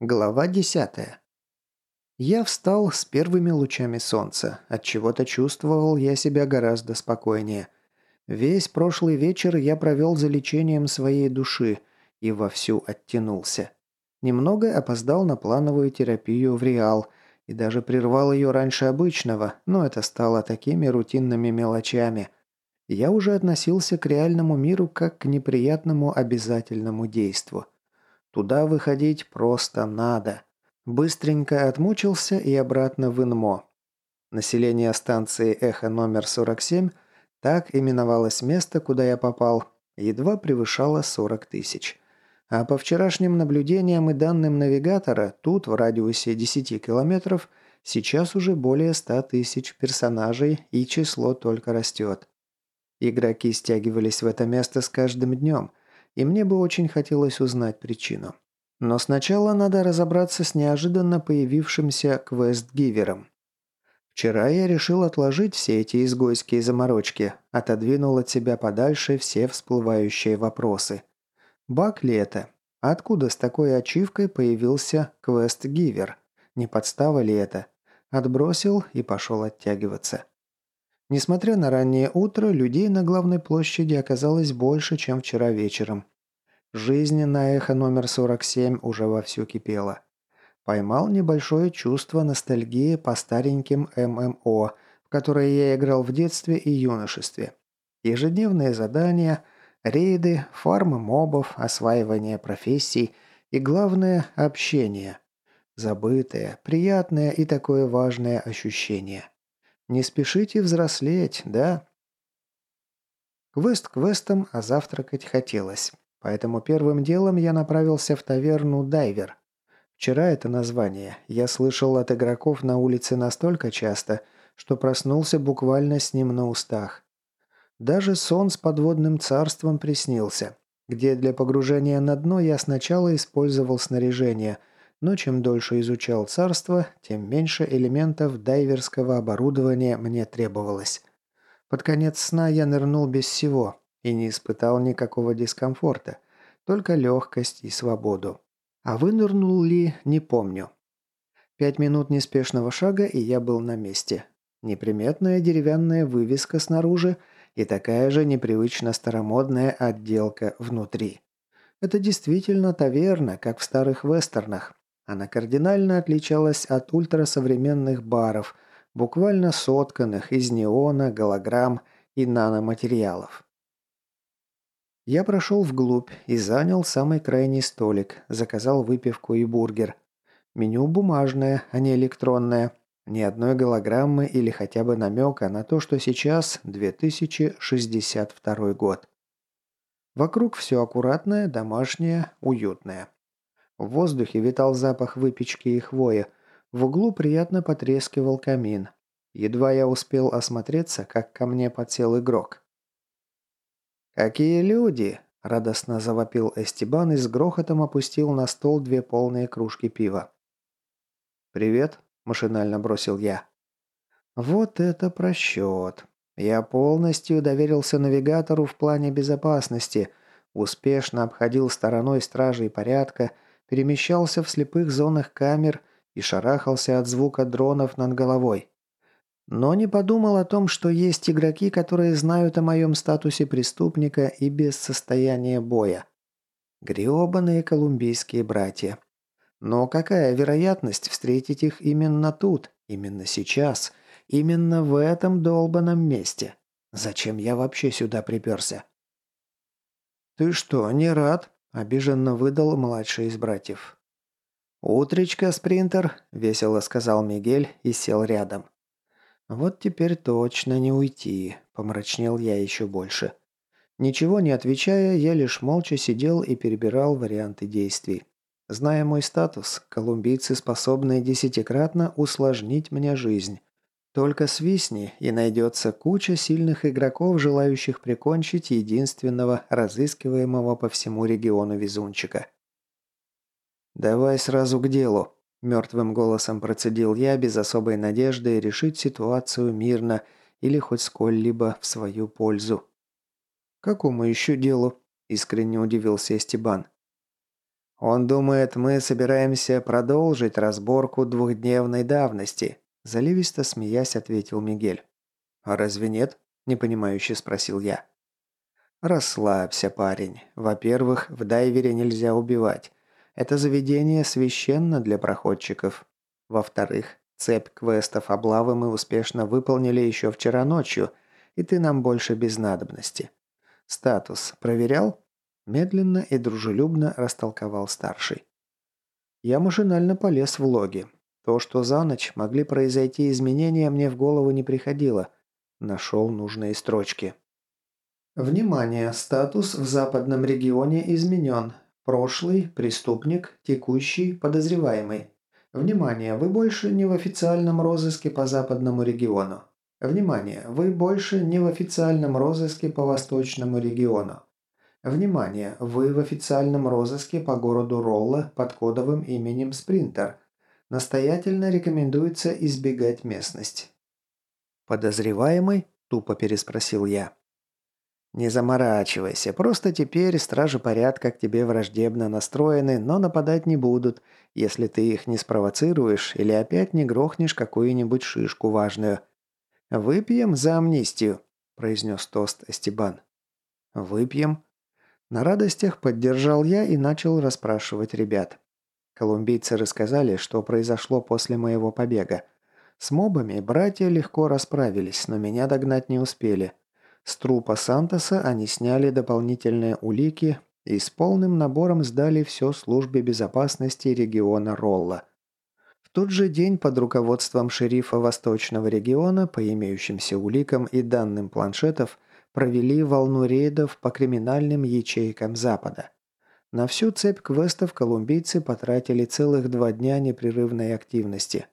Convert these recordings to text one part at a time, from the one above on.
Глава 10. Я встал с первыми лучами солнца. От чего-то чувствовал я себя гораздо спокойнее. Весь прошлый вечер я провел за лечением своей души и вовсю оттянулся. Немного опоздал на плановую терапию в Реал и даже прервал ее раньше обычного, но это стало такими рутинными мелочами. Я уже относился к реальному миру как к неприятному обязательному действу – Туда выходить просто надо. Быстренько отмучился и обратно в Инмо. Население станции «Эхо» номер 47, так именовалось место, куда я попал, едва превышало 40 тысяч. А по вчерашним наблюдениям и данным навигатора, тут в радиусе 10 километров сейчас уже более 100 тысяч персонажей и число только растет. Игроки стягивались в это место с каждым днем, и мне бы очень хотелось узнать причину. Но сначала надо разобраться с неожиданно появившимся квест-гивером. Вчера я решил отложить все эти изгойские заморочки, отодвинул от себя подальше все всплывающие вопросы. Баг ли это? Откуда с такой ачивкой появился квест-гивер? Не подстава ли это? Отбросил и пошел оттягиваться. Несмотря на раннее утро, людей на главной площади оказалось больше, чем вчера вечером. Жизнь на эхо номер 47 уже вовсю кипела. Поймал небольшое чувство ностальгии по стареньким ММО, в которые я играл в детстве и юношестве. Ежедневные задания, рейды, фармы мобов, осваивание профессий и, главное, общение. Забытое, приятное и такое важное ощущение – не спешите взрослеть, да? Квест квестом, а завтракать хотелось. Поэтому первым делом я направился в таверну «Дайвер». Вчера это название я слышал от игроков на улице настолько часто, что проснулся буквально с ним на устах. Даже сон с подводным царством приснился, где для погружения на дно я сначала использовал снаряжение, но чем дольше изучал царство, тем меньше элементов дайверского оборудования мне требовалось. Под конец сна я нырнул без всего и не испытал никакого дискомфорта, только легкость и свободу. А вынырнул ли, не помню. Пять минут неспешного шага, и я был на месте. Неприметная деревянная вывеска снаружи и такая же непривычно старомодная отделка внутри. Это действительно таверна, как в старых вестернах, она кардинально отличалась от ультрасовременных баров, буквально сотканных из неона, голограмм и наноматериалов. Я прошел вглубь и занял самый крайний столик, заказал выпивку и бургер. Меню бумажное, а не электронное. Ни одной голограммы или хотя бы намека на то, что сейчас 2062 год. Вокруг все аккуратное, домашнее, уютное. В воздухе витал запах выпечки и хвоя. В углу приятно потрескивал камин. Едва я успел осмотреться, как ко мне подсел игрок. «Какие люди!» – радостно завопил Эстебан и с грохотом опустил на стол две полные кружки пива. «Привет», – машинально бросил я. «Вот это просчет. Я полностью доверился навигатору в плане безопасности, успешно обходил стороной стражей порядка – перемещался в слепых зонах камер и шарахался от звука дронов над головой. Но не подумал о том, что есть игроки, которые знают о моем статусе преступника и без состояния боя. Гребаные колумбийские братья. Но какая вероятность встретить их именно тут, именно сейчас, именно в этом долбанном месте? Зачем я вообще сюда приперся? «Ты что, не рад?» – обиженно выдал младший из братьев. «Утречка, спринтер», – весело сказал Мигель и сел рядом. «Вот теперь точно не уйти», – помрачнел я еще больше. Ничего не отвечая, я лишь молча сидел и перебирал варианты действий. Зная мой статус, колумбийцы способны десятикратно усложнить мне жизнь. Только свистни, и найдется куча сильных игроков, желающих прикончить единственного разыскиваемого по всему региону везунчика. «Давай сразу к делу», – мертвым голосом процедил я без особой надежды решить ситуацию мирно или хоть сколь-либо в свою пользу. «Какому еще делу?» – искренне удивился Эстебан. «Он думает, мы собираемся продолжить разборку двухдневной давности», заливисто смеясь ответил Мигель. «А разве нет?» – непонимающе спросил я. «Расслабься, парень. Во-первых, в дайвере нельзя убивать. Это заведение священно для проходчиков. Во-вторых, цепь квестов облавы мы успешно выполнили еще вчера ночью, и ты нам больше без надобности. Статус проверял?» Медленно и дружелюбно растолковал старший. Я машинально полез в логи. То, что за ночь могли произойти изменения, мне в голову не приходило. Нашел нужные строчки. Внимание! Статус в западном регионе изменен. Прошлый – преступник, текущий – подозреваемый. Внимание! Вы больше не в официальном розыске по западному региону. Внимание! Вы больше не в официальном розыске по восточному региону. Внимание! Вы в официальном розыске по городу Ролла под кодовым именем Спринтер. Настоятельно рекомендуется избегать местность. «Подозреваемый?» – тупо переспросил я. «Не заморачивайся, просто теперь стражи порядка к тебе враждебно настроены, но нападать не будут, если ты их не спровоцируешь или опять не грохнешь какую-нибудь шишку важную. Выпьем за амнистию», – произнес тост Эстебан. «Выпьем?» На радостях поддержал я и начал расспрашивать ребят. Колумбийцы рассказали, что произошло после моего побега. С мобами братья легко расправились, но меня догнать не успели. С трупа Сантоса они сняли дополнительные улики и с полным набором сдали все службе безопасности региона Ролла. В тот же день под руководством шерифа Восточного региона, по имеющимся уликам и данным планшетов, провели волну рейдов по криминальным ячейкам Запада. На всю цепь квестов колумбийцы потратили целых два дня непрерывной активности.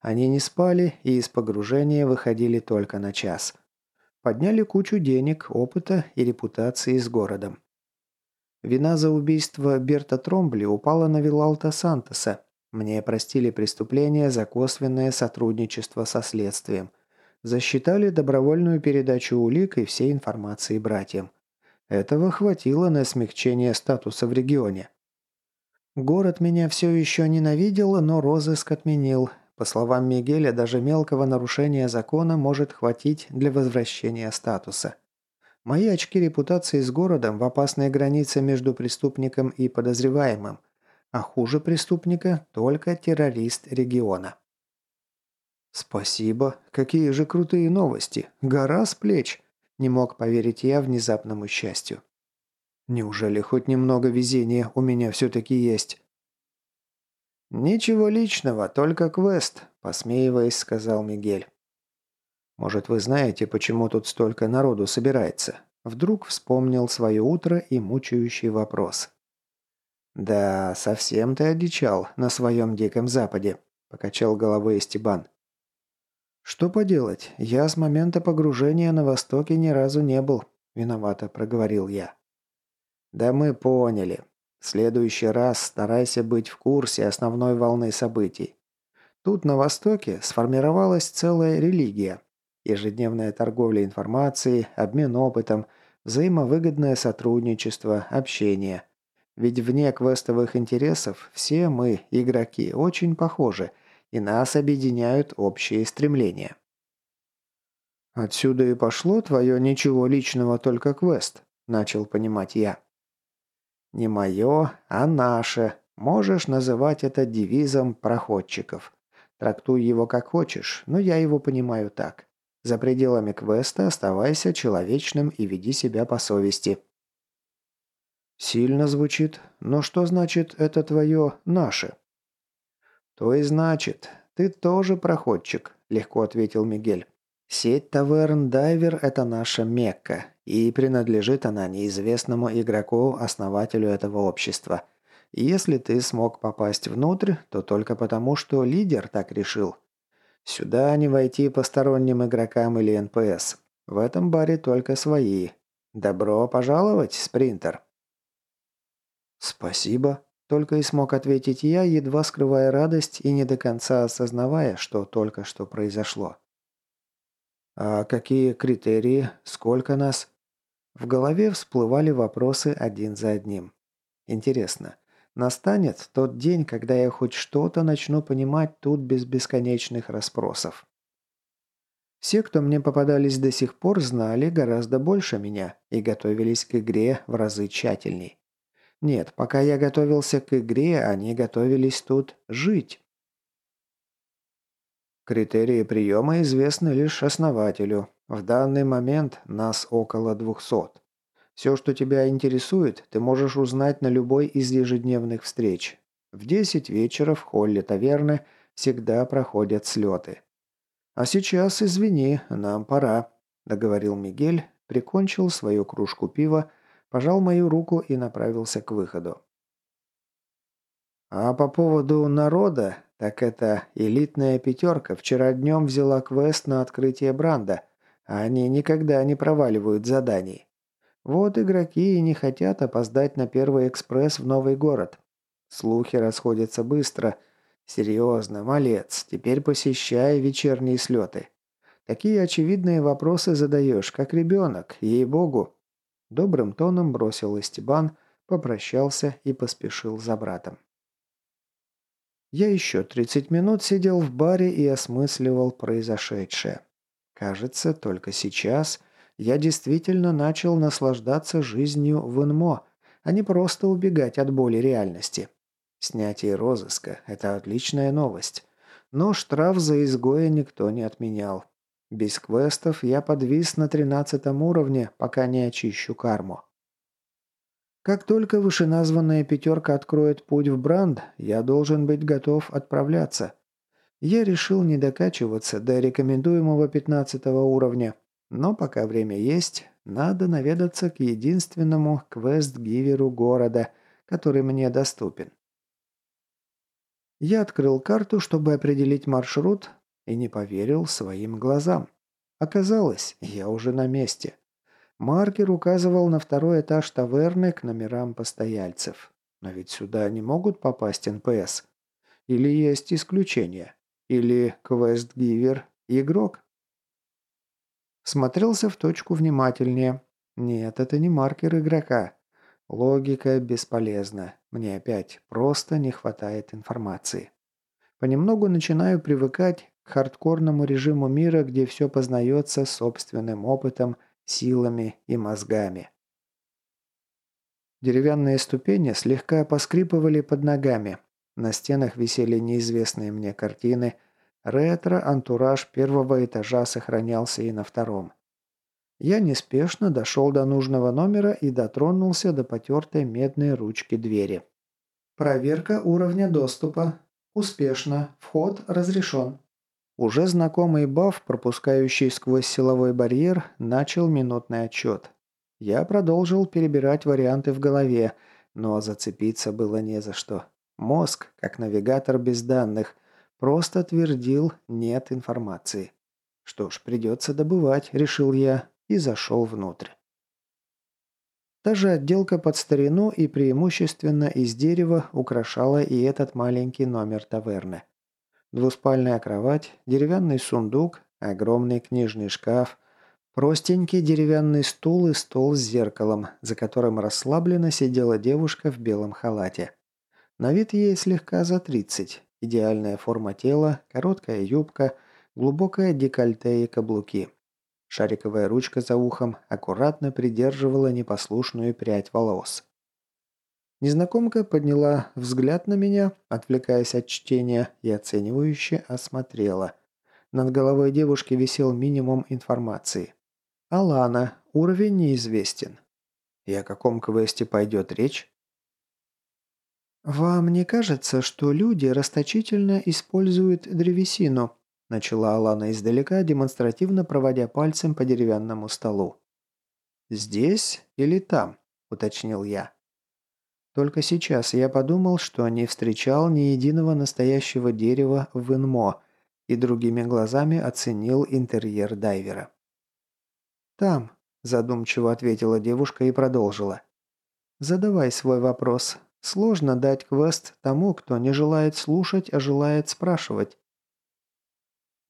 Они не спали и из погружения выходили только на час. Подняли кучу денег, опыта и репутации с городом. Вина за убийство Берта Тромбли упала на Вилалта Сантоса. Мне простили преступление за косвенное сотрудничество со следствием – засчитали добровольную передачу улик и всей информации братьям. Этого хватило на смягчение статуса в регионе. Город меня все еще ненавидел, но розыск отменил. По словам Мигеля, даже мелкого нарушения закона может хватить для возвращения статуса. Мои очки репутации с городом в опасной границе между преступником и подозреваемым, а хуже преступника только террорист региона. «Спасибо. Какие же крутые новости. Гора с плеч!» Не мог поверить я внезапному счастью. «Неужели хоть немного везения у меня все-таки есть?» «Ничего личного, только квест», – посмеиваясь, сказал Мигель. «Может, вы знаете, почему тут столько народу собирается?» Вдруг вспомнил свое утро и мучающий вопрос. «Да, совсем ты одичал на своем Диком Западе», – покачал головой Стебан. «Что поделать, я с момента погружения на Востоке ни разу не был», – виновато проговорил я. «Да мы поняли. В следующий раз старайся быть в курсе основной волны событий. Тут на Востоке сформировалась целая религия. Ежедневная торговля информацией, обмен опытом, взаимовыгодное сотрудничество, общение. Ведь вне квестовых интересов все мы, игроки, очень похожи – и нас объединяют общие стремления. «Отсюда и пошло твое ничего личного, только квест», – начал понимать я. «Не мое, а наше. Можешь называть это девизом проходчиков. Трактуй его как хочешь, но я его понимаю так. За пределами квеста оставайся человечным и веди себя по совести». «Сильно звучит. Но что значит это твое «наше»?» «То и значит, ты тоже проходчик», – легко ответил Мигель. «Сеть таверн Дайвер – это наша Мекка, и принадлежит она неизвестному игроку, основателю этого общества. если ты смог попасть внутрь, то только потому, что лидер так решил. Сюда не войти посторонним игрокам или НПС. В этом баре только свои. Добро пожаловать, спринтер!» «Спасибо», только и смог ответить я, едва скрывая радость и не до конца осознавая, что только что произошло. «А какие критерии? Сколько нас?» В голове всплывали вопросы один за одним. Интересно, Настанет тот день, когда я хоть что-то начну понимать тут без бесконечных расспросов. Все, кто мне попадались до сих пор, знали гораздо больше меня и готовились к игре в разы тщательней. Нет, пока я готовился к игре, они готовились тут жить. Критерии приема известны лишь основателю. В данный момент нас около двухсот. Все, что тебя интересует, ты можешь узнать на любой из ежедневных встреч. В 10 вечера в холле таверны всегда проходят слеты. «А сейчас, извини, нам пора», – договорил Мигель, прикончил свою кружку пива, пожал мою руку и направился к выходу. «А по поводу народа, так это элитная пятерка вчера днем взяла квест на открытие бранда, а они никогда не проваливают заданий. Вот игроки и не хотят опоздать на первый экспресс в новый город. Слухи расходятся быстро – «Серьезно, малец, теперь посещай вечерние слеты. Такие очевидные вопросы задаешь, как ребенок, ей-богу». Добрым тоном бросил Истебан, попрощался и поспешил за братом. Я еще 30 минут сидел в баре и осмысливал произошедшее. Кажется, только сейчас я действительно начал наслаждаться жизнью в Инмо, а не просто убегать от боли реальности. Снятие розыска – это отличная новость. Но штраф за изгоя никто не отменял. Без квестов я подвис на тринадцатом уровне, пока не очищу карму. Как только вышеназванная пятерка откроет путь в Бранд, я должен быть готов отправляться. Я решил не докачиваться до рекомендуемого 15 уровня, но пока время есть, надо наведаться к единственному квест-гиверу города, который мне доступен. Я открыл карту, чтобы определить маршрут, и не поверил своим глазам. Оказалось, я уже на месте. Маркер указывал на второй этаж таверны к номерам постояльцев. Но ведь сюда не могут попасть НПС. Или есть исключения. Или quest-giver – игрок. Смотрелся в точку внимательнее. Нет, это не маркер игрока. Логика бесполезна. Мне опять просто не хватает информации. Понемногу начинаю привыкать к хардкорному режиму мира, где все познается собственным опытом, силами и мозгами. Деревянные ступени слегка поскрипывали под ногами. На стенах висели неизвестные мне картины. Ретро-антураж первого этажа сохранялся и на втором. Я неспешно дошел до нужного номера и дотронулся до потертой медной ручки двери. Проверка уровня доступа. Успешно. Вход разрешен. Уже знакомый баф, пропускающий сквозь силовой барьер, начал минутный отчет. Я продолжил перебирать варианты в голове, но зацепиться было не за что. Мозг, как навигатор без данных, просто твердил «нет информации». Что ж, придется добывать, решил я, и зашел внутрь. Та же отделка под старину и преимущественно из дерева украшала и этот маленький номер таверны. Двуспальная кровать, деревянный сундук, огромный книжный шкаф, простенький деревянный стул и стол с зеркалом, за которым расслабленно сидела девушка в белом халате. На вид ей слегка за 30. Идеальная форма тела, короткая юбка, глубокое декольте и каблуки. Шариковая ручка за ухом аккуратно придерживала непослушную прядь волос. Незнакомка подняла взгляд на меня, отвлекаясь от чтения, и оценивающе осмотрела. Над головой девушки висел минимум информации. «Алана. Уровень неизвестен». «И о каком квесте пойдет речь?» «Вам не кажется, что люди расточительно используют древесину?» Начала Алана издалека, демонстративно проводя пальцем по деревянному столу. «Здесь или там?» – уточнил я. Только сейчас я подумал, что не встречал ни единого настоящего дерева в Инмо и другими глазами оценил интерьер дайвера. «Там», – задумчиво ответила девушка и продолжила. «Задавай свой вопрос. Сложно дать квест тому, кто не желает слушать, а желает спрашивать.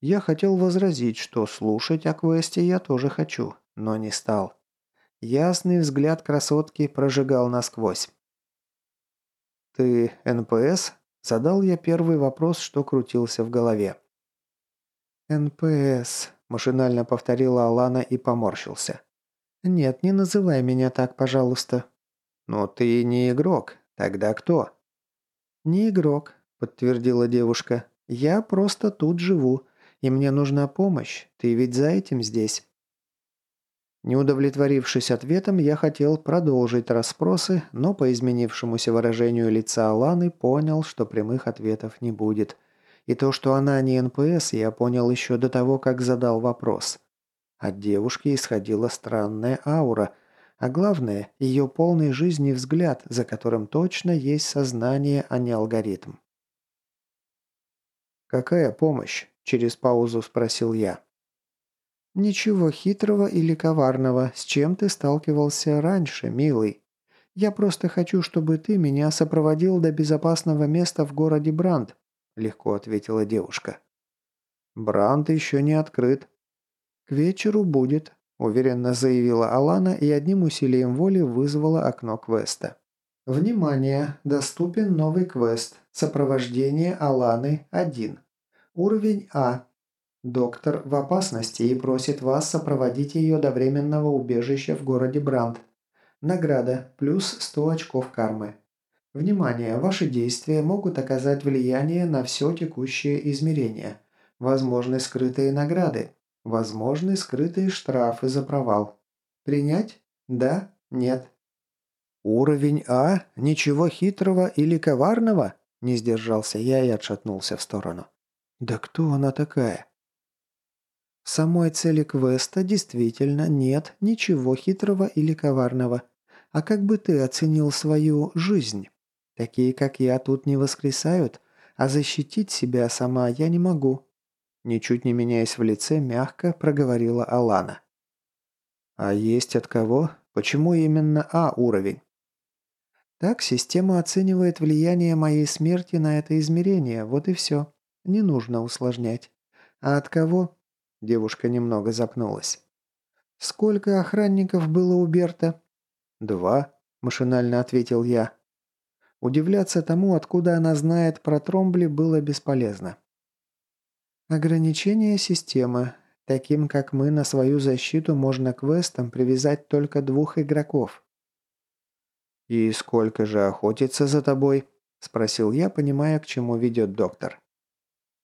Я хотел возразить, что слушать о квесте я тоже хочу, но не стал. Ясный взгляд красотки прожигал насквозь. «Ты НПС?» – задал я первый вопрос, что крутился в голове. «НПС», – машинально повторила Алана и поморщилась. «Нет, не называй меня так, пожалуйста». «Но ты не игрок. Тогда кто?» «Не игрок», – подтвердила девушка. «Я просто тут живу, и мне нужна помощь. Ты ведь за этим здесь». Не удовлетворившись ответом, я хотел продолжить расспросы, но по изменившемуся выражению лица Аланы понял, что прямых ответов не будет. И то, что она не НПС, я понял еще до того, как задал вопрос. От девушки исходила странная аура, а главное, ее полный жизни взгляд, за которым точно есть сознание, а не алгоритм. «Какая помощь?» – через паузу спросил я. «Ничего хитрого или коварного, с чем ты сталкивался раньше, милый. Я просто хочу, чтобы ты меня сопроводил до безопасного места в городе Бранд», – легко ответила девушка. «Бранд еще не открыт». «К вечеру будет», – уверенно заявила Алана и одним усилием воли вызвала окно квеста. «Внимание! Доступен новый квест. Сопровождение Аланы 1. Уровень А. Доктор в опасности и просит вас сопроводить ее до временного убежища в городе Бранд. Награда плюс 100 очков кармы. Внимание! Ваши действия могут оказать влияние на все текущее измерение. Возможны скрытые награды. Возможны скрытые штрафы за провал. Принять? Да? Нет? «Уровень А? Ничего хитрого или коварного?» Не сдержался я и отшатнулся в сторону. «Да кто она такая?» Самой цели квеста действительно нет ничего хитрого или коварного. А как бы ты оценил свою жизнь? Такие, как я, тут не воскресают, а защитить себя сама я не могу. Ничуть не меняясь в лице, мягко проговорила Алана. А есть от кого? Почему именно А уровень? Так система оценивает влияние моей смерти на это измерение, вот и все. Не нужно усложнять. А от кого? Девушка немного запнулась. «Сколько охранников было у Берта?» «Два», – машинально ответил я. Удивляться тому, откуда она знает про Тромбли, было бесполезно. Ограничение системы. Таким, как мы, на свою защиту можно квестом привязать только двух игроков. «И сколько же охотится за тобой?» – спросил я, понимая, к чему ведет доктор.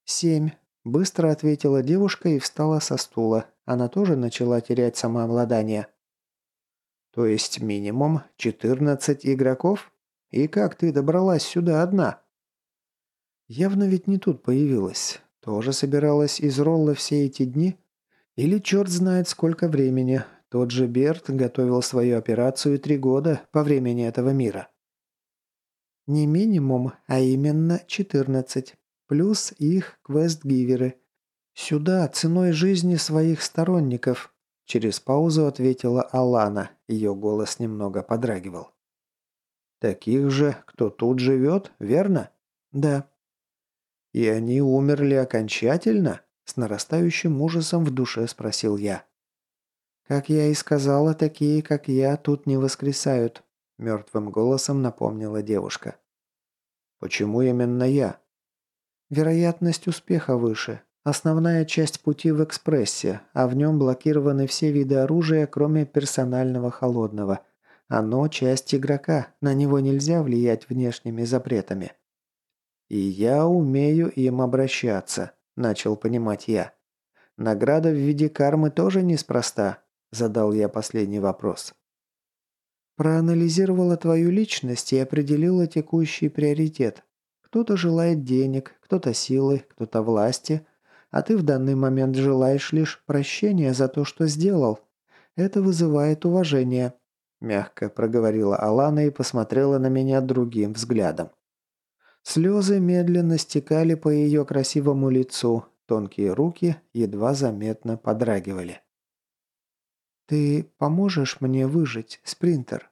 «Семь. Быстро ответила девушка и встала со стула. Она тоже начала терять самообладание. «То есть минимум 14 игроков? И как ты добралась сюда одна?» «Явно ведь не тут появилась. Тоже собиралась из Ролла все эти дни? Или черт знает сколько времени. Тот же Берт готовил свою операцию три года по времени этого мира». «Не минимум, а именно 14. Плюс их квест-гиверы. Сюда ценой жизни своих сторонников. Через паузу ответила Алана. Ее голос немного подрагивал. «Таких же, кто тут живет, верно?» «Да». «И они умерли окончательно?» С нарастающим ужасом в душе спросил я. «Как я и сказала, такие, как я, тут не воскресают», мертвым голосом напомнила девушка. «Почему именно я?» Вероятность успеха выше. Основная часть пути в экспрессе, а в нем блокированы все виды оружия, кроме персонального холодного. Оно часть игрока, на него нельзя влиять внешними запретами. «И я умею им обращаться», – начал понимать я. «Награда в виде кармы тоже неспроста», – задал я последний вопрос. «Проанализировала твою личность и определила текущий приоритет», кто-то желает денег, кто-то силы, кто-то власти, а ты в данный момент желаешь лишь прощения за то, что сделал. Это вызывает уважение», – мягко проговорила Алана и посмотрела на меня другим взглядом. Слезы медленно стекали по ее красивому лицу, тонкие руки едва заметно подрагивали. «Ты поможешь мне выжить, спринтер?»